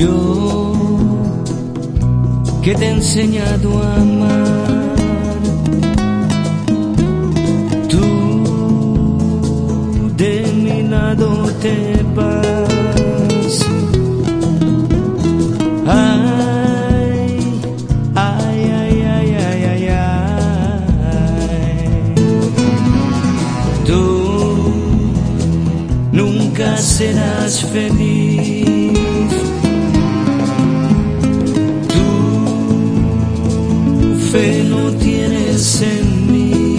Yo que te he enseñado a amar. Tú de mi lado te vas. Ay, ay, ay, ay, ay, ay, ay. Tú nunca serás feliz. Fe no tienes en mí.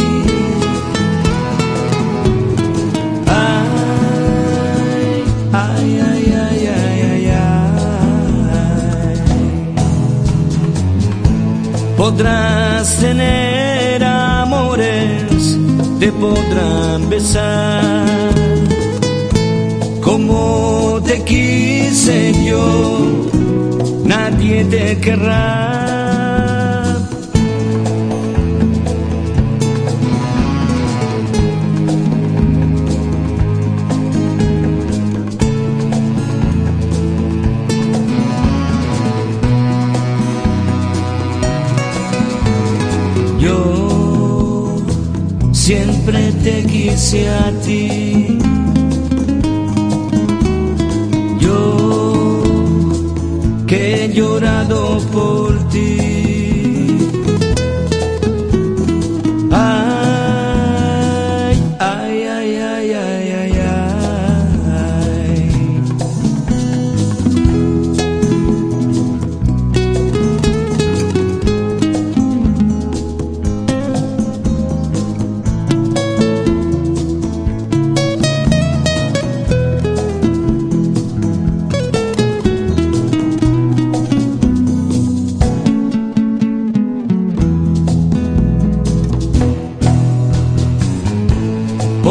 Ay, ay, ay, ay, ay, ay, ay. Podrás tener amores, te podrán besar como te quise yo, nadie te querrá. Siempre te quise a ti. Yo que he llorado por ti.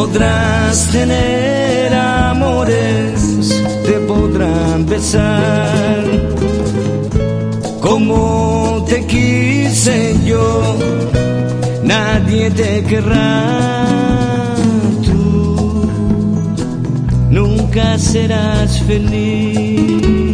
Podrás tener amores, te podrán besar como te quise yo, nadie te querrá. Tú nunca serás feliz.